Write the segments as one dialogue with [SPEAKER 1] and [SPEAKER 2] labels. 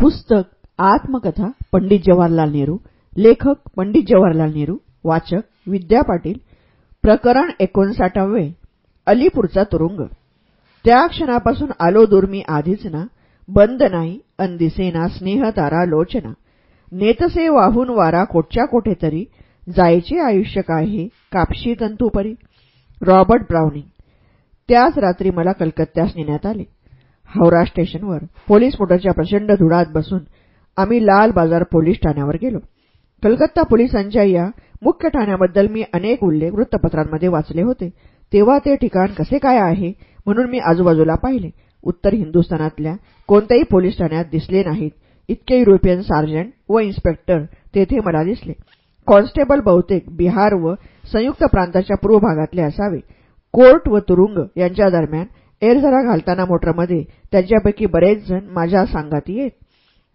[SPEAKER 1] पुस्तक आत्मकथा पंडित जवाहरलाल नेहरू. लेखक पंडित जवाहरलाल नेहरू. वाचक विद्या पाटील. प्रकरण एकोणसाठावे अलीपूरचा तुरुंग. त्या क्षणापासून आलो दुर्मी आधीच ना बंद नाही अंदिसेना स्नेहतारा लोचना. नेतसे वाहून वारा कोटच्या कोठेतरी. जायचे आयुष्य काय हे? कापशी तंतुपरी. Robert Browning. त्याच रात्री मला कलकत्त्यास नेण्यात आले. हावरा स्टेशनवर पोलीस मोटरच्या प्रचंड धुळात बसून आम्ही लाल बाजार पोलीस ठाण्यावर गेलो. कलकत्ता पोलिसांच्या या मुख्य ठाण्याबद्दल मी अनेक उल्लेख वृत्तपत्रांमध्ये वाचले होते. तेव्हा ते ठिकाण कसे काय आहे म्हणून मी आजूबाजूला पाहिले. उत्तर हिंदुस्थानातल्या कोणत्याही पोलीस ठाण्यात दिसले नाहीत. इतके युरोपियन सार्जंट व इन्स्पेक्टर तेथे मला दिसले. कॉन्स्टेबल बहुतेक बिहार व संयुक्त प्रांताच्या पूर्व भागातले असावे. कोर्ट व तुरुंग यांच्या दरम्यान एरझरा घालताना मोटरमध्ये त्यांच्यापैकी बरेच जण माझ्या सांगाती येत.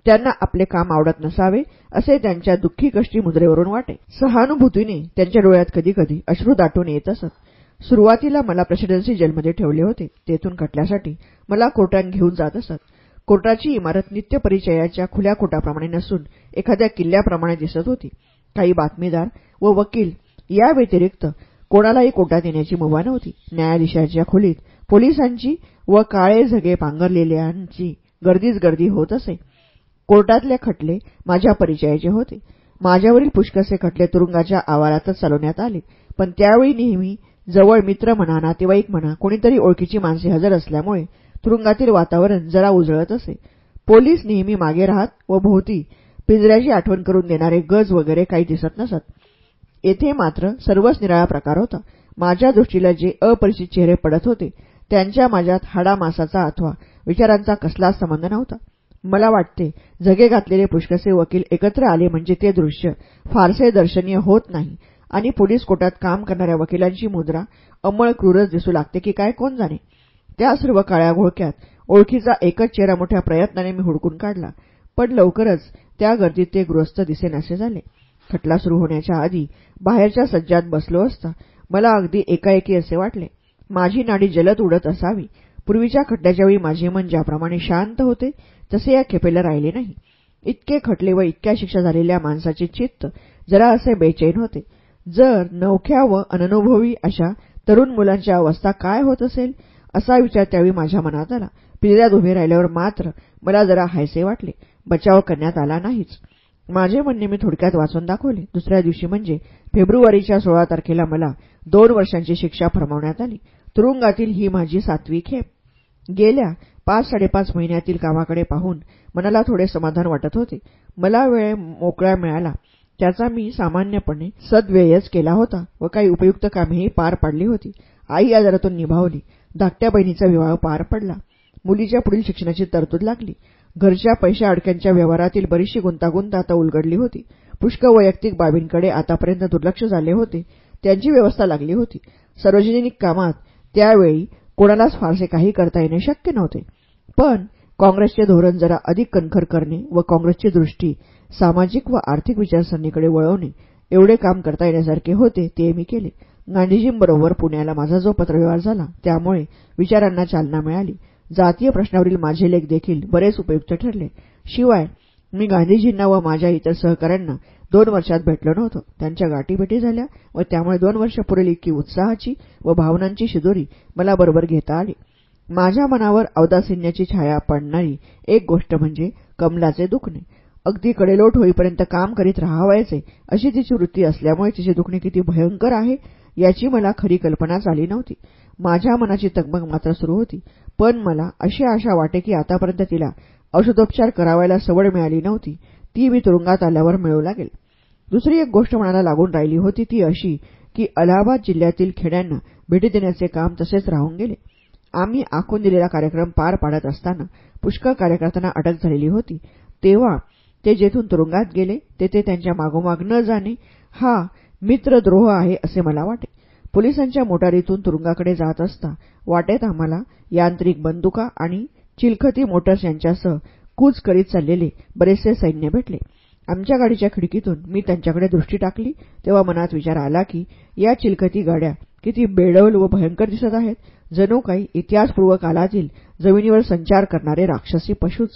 [SPEAKER 1] त्यांना आपले काम आवडत नसावे असे त्यांच्या दुःखी कष्टी मुद्रेवरून वाटे. सहानुभूतीने त्यांच्या डोळ्यात कधीकधी अश्रू दाटून येत असत. सुरुवातीला मला प्रेसिडेन्सी जेलमध्ये ठेवले होते. तेथून खटल्यासाठी मला कोर्टात घेऊन जात असत. कोर्टाची इमारत नित्य परिचयाच्या खुल्या कोटाप्रमाणे नसून एखाद्या किल्ल्याप्रमाणे दिसत होती. काही बातमीदार व वकील या व्यतिरिक्त कोणालाही कोर्टात येण्याची मुभा नव्हती. न्यायाधीशाच्या खोलीत पोलिसांची व काळे झगे पांघरलेल्यांची गर्दीच गर्दी होत असे. कोर्टातले खटले माझ्या परिचयाचे होते. माझ्यावरील पुष्कसे खटले तुरुंगाच्या आवारातच चालवण्यात आले. पण त्यावेळी नेहमी जवळ मित्र म्हणा नातेवाईक म्हणा कोणीतरी ओळखीची माणसे हजर असल्यामुळे तुरुंगातील वातावरण जरा उजळत असे. पोलीस नेहमी मागे राहत व भोवती पिंजऱ्याची आठवण करून देणारे गज वगैरे काही दिसत नसत. येथे मात्र सर्वच निराळा प्रकार होता. माझ्या दृष्टीला जे अपरिचित चेहरे पडत होते त्यांच्या माझ्यात हाडामासाचा अथवा विचारांचा कसलाच संबंध नव्हता. मला वाटते झगे घातलेले पुष्कसे वकील एकत्र आले म्हणजे ते दृश्य फारसे दर्शनीय होत नाही आणि पोलीस कोर्टात काम करणाऱ्या वकिलांची मुद्रा अमळ क्रूरच दिसू लागते की काय कोण जाणे. त्या सर्व काळ्या घोळक्यात ओळखीचा एकच चेहरा मोठ्या प्रयत्नाने मी हुडकून काढला पण लवकरच त्या गर्दीत ते गृहस्थ दिसेनासे झाले. खटला सुरू होण्याच्या आधी बाहेरच्या सज्जात बसलो असता मला अगदी एकाएकी असे वाटले माझी नाडी जलद उडत असावी. पूर्वीच्या खटल्याच्या वेळी माझे मन ज्याप्रमाणे शांत होते तसे या खेपेला राहिले नाही. इतके खटले व इतक्या शिक्षा झालेल्या माणसाचे चित्त जरा असे बेचैन होते. जर नवख्या व अननुभवी अशा तरुण मुलांच्या अवस्था काय होत असेल असा विचार त्यावेळी माझ्या मनात आला. पिंजऱ्यात उभे राहिल्यावर मात्र मला जरा हायसे वाटले. बचाव करण्यात आला नाहीच. माझे म्हणणे मी थोडक्यात वाचून दाखवले. दुसऱ्या दिवशी म्हणजे फेब्रुवारीच्या सोळा तारखेला मला दोन वर्षांची शिक्षा फरमावण्यात आली. तुरुंगातील ही माझी सातवी खेप. गेल्या पाच साडेपाच महिन्यातील कामाकडे पाहून मनाला थोडे समाधान वाटत होते. मला वेळ मोकळा मिळाला. त्याचा मी सामान्यपणे सद्व्ययच केला होता व काही उपयुक्त कामेही पार पाडली होती. आई आजारातून निभावली. धाकट्या बहिणीचा विवाह पार पडला. मुलीच्या पुढील शिक्षणाची तरतूद लागली. घरच्या पैशा अडक्यांच्या व्यवहारातील बरीचशी गुंतागुंत आता उलगडली होती. पुष्कळ वैयक्तिक बाबींकडे आतापर्यंत दुर्लक्ष झाले होते. त्यांची व्यवस्था लागली होती. सार्वजनिक कामात त्यावेळी कोणालाच फारसे काही करता येणे शक्य नव्हते. पण काँग्रेसचे धोरण जरा अधिक कणखर करणे व काँग्रेसची दृष्टी सामाजिक व आर्थिक विचारसरणीकडे वळवणे एवढे काम करता येण्यासारखे होते ते मी केले. गांधीजींबरोबर पुण्याला माझा जो पत्रव्यवहार झाला त्यामुळे विचारांना चालना मिळाली. जातीय प्रश्नावरील माझे लेख देखील बरेच उपयुक्त ठरले. शिवाय मी गांधीजींना व माझ्या इतर सहकाऱ्यांना दोन वर्षात भेटलो नव्हतो. त्यांच्या गाठीभेटी झाल्या व त्यामुळे दोन वर्ष पुरेल इतकी उत्साहाची व भावनांची शिदोरी मला बरोबर घेता आली. माझ्या मनावर अवदासिन्याची छाया पडणारी एक गोष्ट म्हणजे कमलाचे दुखणे. अगदी कडेलोट होईपर्यंत काम करीत राहावायचे अशी तिची वृत्ती असल्यामुळे तिचे दुखणे किती भयंकर आहे याची मला खरी कल्पनाच आली नव्हती. माझ्या मनाची तगमग मात्र सुरू होती. पण मला अशी आशा वाटे की आतापर्यंत तिला औषधोपचार करावायला सवड मिळाली नव्हती. ती मी तुरुंगात आल्यावर मिळू लागेल. दुसरी एक गोष्ट मनाला लागून राहिली होती ती अशी की अलाहाबाद जिल्ह्यातील खेड्यांना भेटी देण्याचे काम तसेच राहून गेले. आम्ही आखून दिलेला कार्यक्रम पार पाडत असताना पुष्कळ कार्यकर्त्यांना अटक झालेली होती. तेव्हा ते जेथून तुरुंगात गेले तेथे त्यांच्या मागोमाग न जाणे हा मित्रद्रोह आहे असे मला वाटे. पोलिसांच्या मोटारीतून तुरुंगाकडे जात असता वाटेत आम्हाला यांत्रिक बंदुका आणि चिलखती मोटर्स यांच्यासह कूच करीत चाललेले बरेचसे सैन्य भेटले. आमच्या गाडीच्या खिडकीतून मी त्यांच्याकडे दृष्टी टाकली तेव्हा मनात विचार आला की या चिलखती गाड्या किती बेडवल व भयंकर दिसत आहेत. जणू काही इतिहासपूर्व कालातील जमिनीवर संचार करणारे राक्षसी पशूच.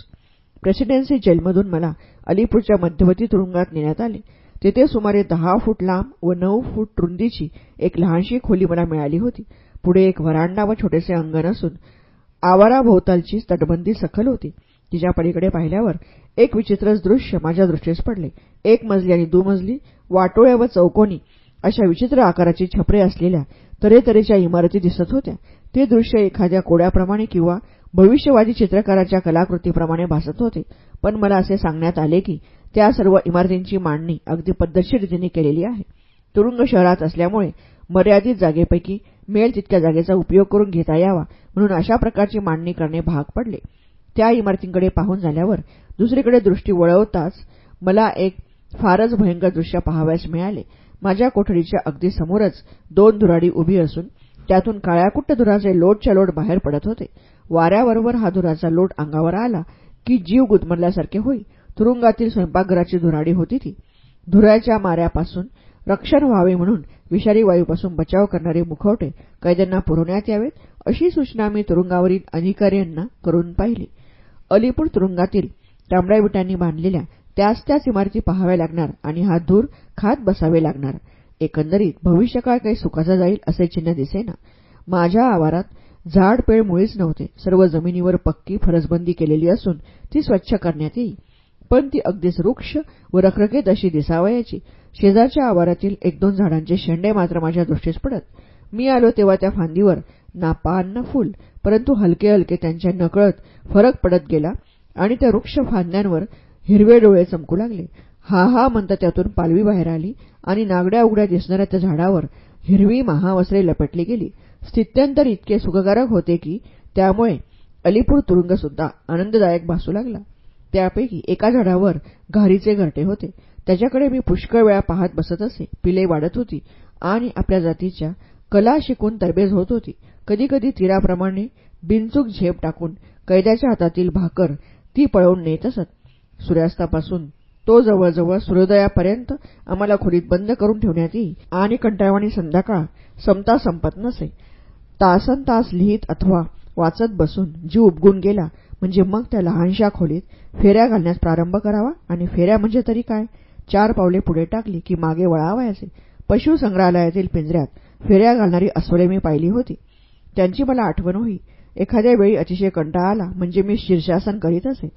[SPEAKER 1] प्रेसिडेन्सी जेलमधून मला अलीपूरच्या मध्यवर्ती तुरुंगात नेण्यात आले. तेथे सुमारे दहा फूट लांब व नऊ फूट रुंदीची एक लहानशी खोली मला मिळाली होती. पुढे एक वरांडा व छोटेसे अंगण असून आवाराभोवतालची तटबंदी सखल होती. तिच्या पलीकडे पाहिल्यावर एक विचित्रच दृश्य माझ्या दृष्टीस पडले. एक मजली आणि दुमजली वाटोळ्या व चौकोनी अशा विचित्र आकाराची छपरे असलेल्या तरेतरेच्या इमारती दिसत होत्या. ते दृश्य एखाद्या कोड्याप्रमाणे किंवा भविष्यवादी चित्रकाराच्या कलाकृतीप्रमाणे भासत होते. पण मला असे सांगण्यात आले की त्या सर्व इमारतींची मांडणी अगदी पद्धतशीर रीतीने केलेली आहे. तुरुंग शहरात असल्यामुळे मर्यादित जागेपैकी मेळ तितक्या जागेचा उपयोग करून घेता यावा म्हणून अशा प्रकारची मांडणी करणे भाग पडले. त्या इमारतींकडे पाहून झाल्यावर दुसरीकडे दृष्टी वळवताच मला एक फारच भयंकर दृश्य पाहावयास मिळाले. माझ्या कोठडीच्या अगदी समोरच दोन धुराडी उभी असून त्यातून काळ्याकुट्ट धुराचे लोटच्या लोट बाहेर पडत होते. वाऱ्याबरोबर हा धुराचा लोट अंगावर आला की जीव गुदमरल्यासारखे होई. तुरुंगातील स्वयंपाकघराची धुराडी होती ती. धुराच्या माऱ्यापासून रक्षण व्हावे म्हणून विषारी वायूपासून बचाव करणारे मुखवटे कैद्यांना पुरवण्यात यावेत अशी सूचना मी तुरुंगावरील अधिकाऱ्यांना करून पाहिली. अलीपूर तुरुंगातील तांबड्या विटांनी बांधलेल्या त्याच त्याच इमारती पाहाव्या लागणार आणि हा धूर खात बसावे लागणार. एकंदरीत भविष्यकाळ काही सुखाचा जाईल असे चिन्ह दिसेना. माझ्या आवारात झाड पेळ मुळीच नव्हते. सर्व जमिनीवर पक्की फरसबंदी केलेली असून ती स्वच्छ करण्यात येई पण ती अगदीच वृक्ष व रखरखेत अशी दिसावयाची. शेजारच्या आवारातील एक दोन झाडांचे शेंडे मात्र माझ्या दृष्टीस पडत. मी आलो तेव्हा त्या फांदीवर ना पान ना फूल. परंतु हलके हलके त्यांच्या नकळत फरक पडत गेला आणि त्या वृक्ष फांद्यांवर हिरवे डोळे चमकू लागले. हा हा म्हणता त्यातून पालवी बाहेर आली आणि नागड्या उघड्या दिसणाऱ्या त्या झाडावर हिरवी महावस्त्रे लपटली गेली. स्थित्यंतर इतके सुखकारक होते की त्यामुळे अलीपूर तुरुंगसुद्धा आनंददायक भासू लागला. त्यापैकी एका झाडावर घारीचे घरटे होते. त्याच्याकडे मी पुष्कळ वेळा पाहत बसत असे. पिले वाढत होती आणि आपल्या जातीच्या कला शिकून तरबेज होत होती. कधीकधी तीराप्रमाणे बिनचूक झेप टाकून कैद्याच्या हातातील भाकर ती पळवून नेत असत. सूर्यास्तापासून तो जवळजवळ सूर्योदयापर्यंत आम्हाला खोलीत बंद करून ठेवण्यात येई आणि कंटाळवाणी संध्याकाळ समता संपत नसे. तासन तास लिहित अथवा वाचत बसून जीव उपगून गेला म्हणजे मग त्या लहानशा खोलीत फेऱ्या घालण्यास प्रारंभ करावा आणि फेऱ्या म्हणजे तरी काय? चार पावले पुढे टाकली की मागे वळावायचे. पशुसंग्रहालयातील पिंजऱ्यात फेऱ्या घालणारी अस्वले मी पाहिली होती. त्यांची मला आठवण होई. एखाद्या वेळी अतिशय कंटाळा आला म्हणजे मी शीर्षासन करीत असे.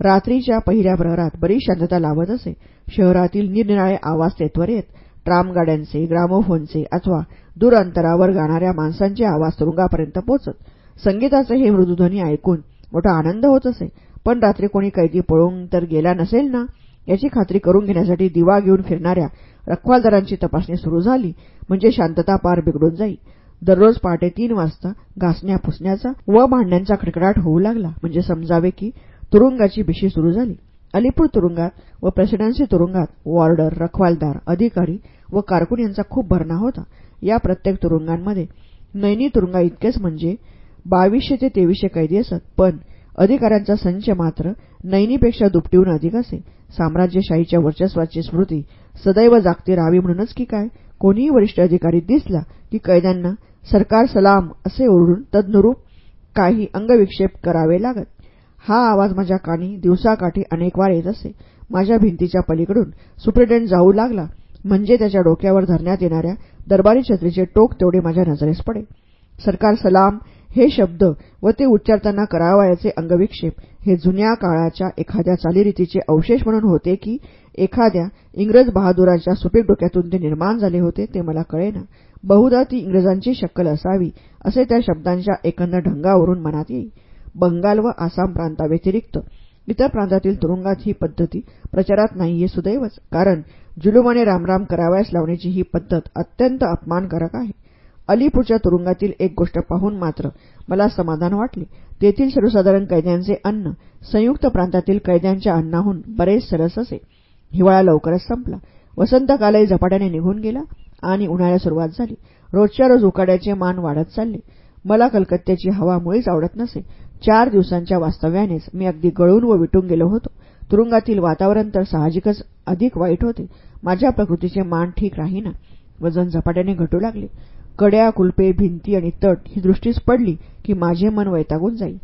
[SPEAKER 1] रात्रीच्या पहिल्या प्रहरात बरीच शांतता लावत असे. शहरातील निरनिराळे आवाज तेथवर येत. ट्रामगाड्यांचे ग्रामोफोनचे अथवा दूर अंतरावर गाणाऱ्या माणसांचे आवाज तुरुंगापर्यंत पोचत. संगीताचे हे मृदुध्वनी ऐकून मोठा आनंद होत असे. पण रात्री कोणी कैदी पळून तर गेला नसेल ना? याची खात्री करून घेण्यासाठी दिवा घेऊन फिरणाऱ्या रखवालदारांची तपासणी सुरू झाली म्हणजे शांतता पार बिघडून जाई. दररोज पहाटे तीन वाजता घासण्या पुसण्याचा व भांड्यांचा खडखडाट होऊ लागला. म्हणजे समजावे की तुरुंगाची बिशी सुरू झाली. अलीपूर तुरुंगात व प्रेसिडेन्सी तुरुंगात वॉर्डर रखवालदार अधिकारी व कारकून यांचा खूप भरणा होता. या प्रत्येक तुरुंगांमध्ये नैनी तुरुंगा इतकेच म्हणजे बावीसशे ते तेवीसशे कैदी असत. पण अधिकाऱ्यांचा संच मात्र नैनीपेक्षा दुपटीहून अधिक असे. साम्राज्यशाहीच्या वर्चस्वाची स्मृती सदैव जागती राहावी म्हणूनच की काय? कोणीही वरिष्ठ अधिकारी दिसला की कैद्यांना सरकार सलाम असे ओरडून तदनुरूप काही अंगविक्षेप करावे लागत. हा आवाज माझ्या कानी दिवसाकाठी अनेकवार येत असे. माझ्या भिंतीच्या पलीकडून सुप्रिटेंट जाऊ लागला. म्हणजे त्याच्या डोक्यावर धरण्यात येणाऱ्या दरबारी छत्रीचे टोक तेवढे माझ्या नजरेस पडे. सरकार सलाम हे शब्द व ते उच्चारताना करावयाचे अंगविक्षेप हे जुन्या काळाच्या एखाद्या चालीरीतीचे अवशेष म्हणून होते की एखाद्या इंग्रज बहादुराच्या सुपीक डोक्यातून ते निर्माण झाले होते ते मला कळेना. बहुधा ती इंग्रजांची शक्कल असावी असे त्या शब्दांच्या एकंदर ढंगावरून मनात येई. बंगाल व आसाम प्रांताव्यतिरिक्त इतर प्रांतातील तुरुंगात ही पद्धती प्रचारात नाही हे सुदैवच कारण जुलुमाने रामराम करावयास लावण्याची ही पद्धत अत्यंत अपमानकारक आहे. अलीपूरच्या तुरुंगातील एक गोष्ट पाहून मात्र मला समाधान वाटले. तेथील सर्वसाधारण कैद्यांचे अन्न संयुक्त प्रांतातील कैद्यांच्या अन्नाहून बरेच सरस असे. हिवाळा लवकरच संपला. वसंतकालही झपाट्याने निघून गेला. आणि उन्हाळ्या सुरुवात झाली. रोजच्या रोज उकाड्याचे मान वाढत चालले. मला कलकत्त्याची हवा मुळीच आवडत नसे. चार दिवसांच्या वास्तव्यानेच मी अगदी गळून व विटून गेलो होतो. तुरुंगातील वातावरण तर साहजिकच अधिक वाईट होते. माझ्या प्रकृतीचे मान ठीक राहीना. वजन झपाट्याने घटू लागले. कड्या कुलपे भिंती आणि तट ही दृष्टीस पडली की माझे मन वैतागून जाई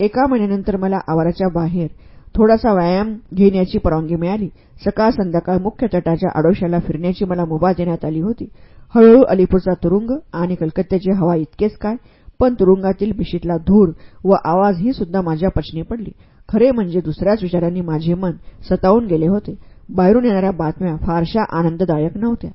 [SPEAKER 1] एका महिन्यानंतर मला आवाराच्या बाहेर थोडासा व्यायाम घेण्याची परवानगी मिळाली. सकाळ संध्याकाळ मुख्य तटाच्या आडोशाला फिरण्याची मला मुभा देण्यात आली होती. हळूहळू अलीपूरचा तुरुंग आणि कलकत्त्याची हवा इतकेच काय पण तुरुंगातील बिशीतला धूर व आवाज ही सुद्धा माझ्या पचनी पडली. खरे म्हणजे दुसऱ्याच विचारांनी माझे मन सतावून गेले होते. बाहेरून येणाऱ्या बातम्या फारशा आनंददायक नव्हत्या.